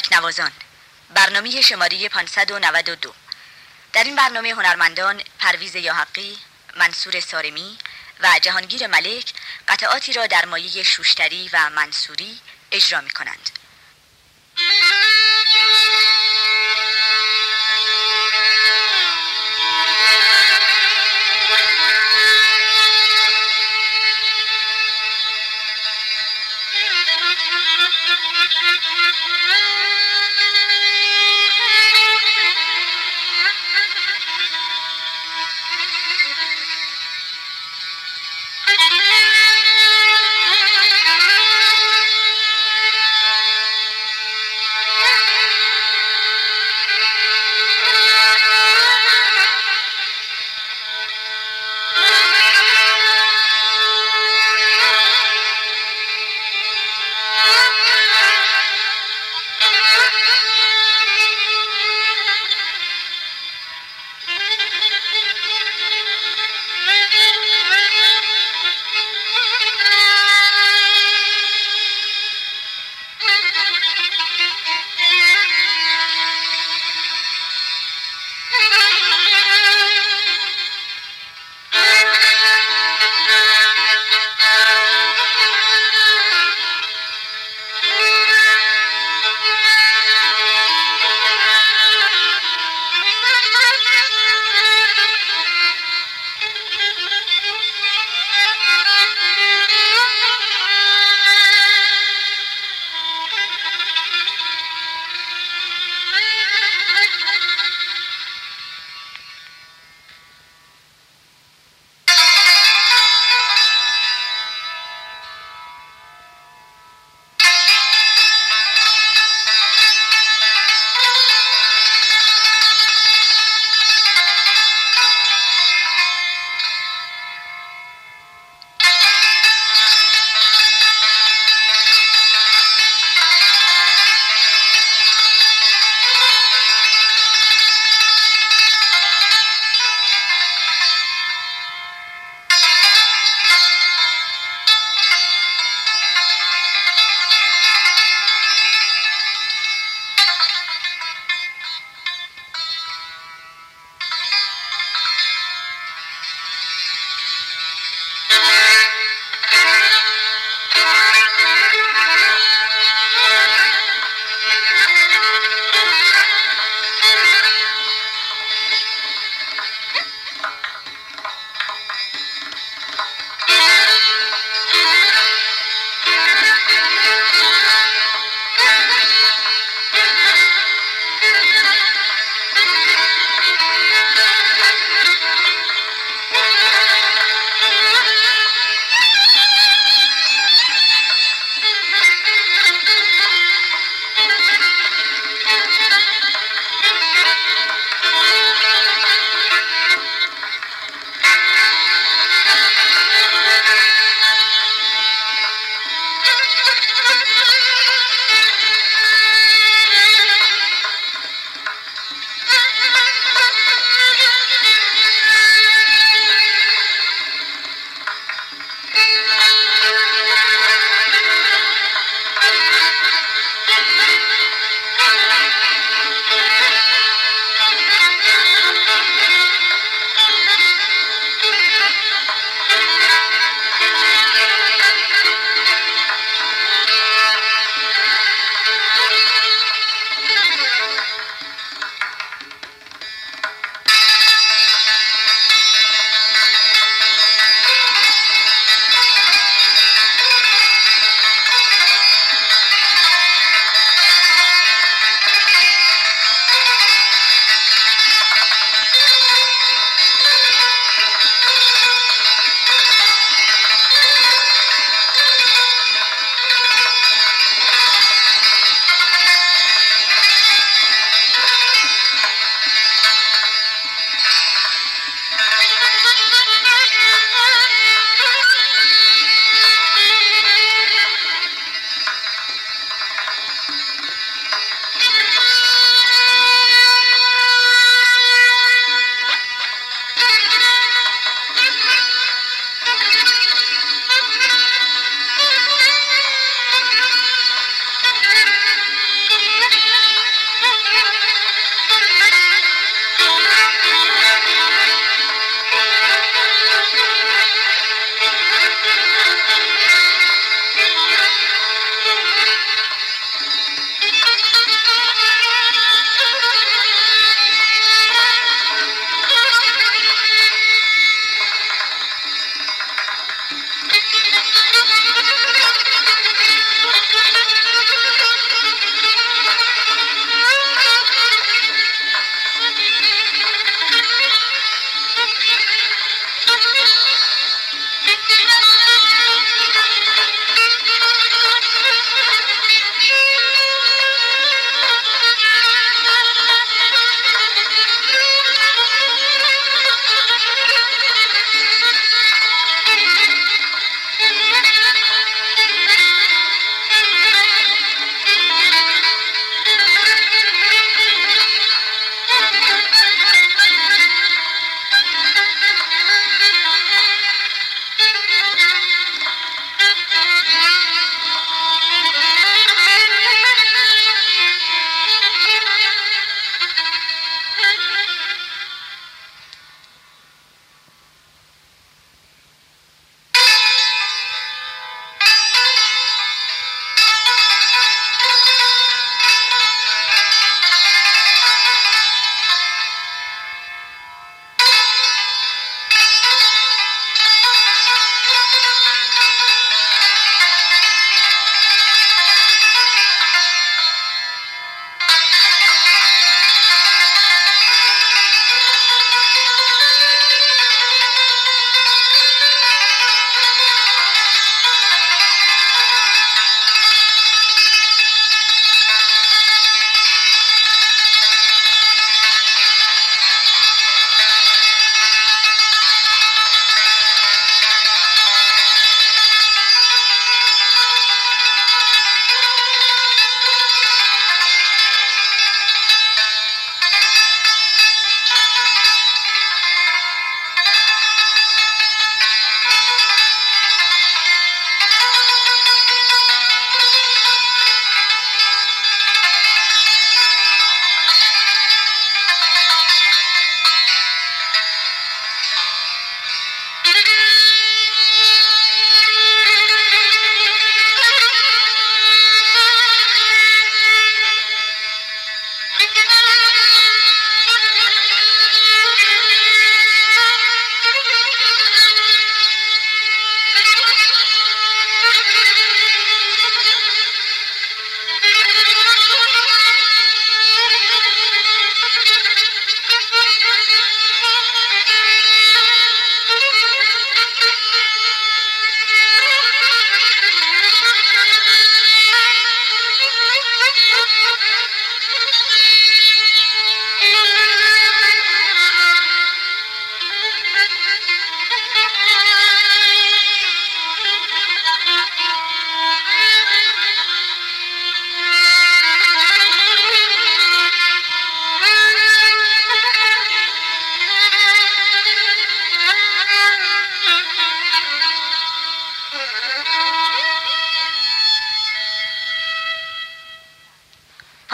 تکنوازان برنامه شماره 592 در این برنامه هنرمندان پرویز یاحقی، منصور سارمی و جهانگیر ملک قطعاتی را در مایه شوشتری و منصوری اجرا می کنند.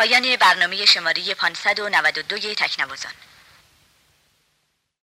پایان برنامه شماره 592 تکنوازان.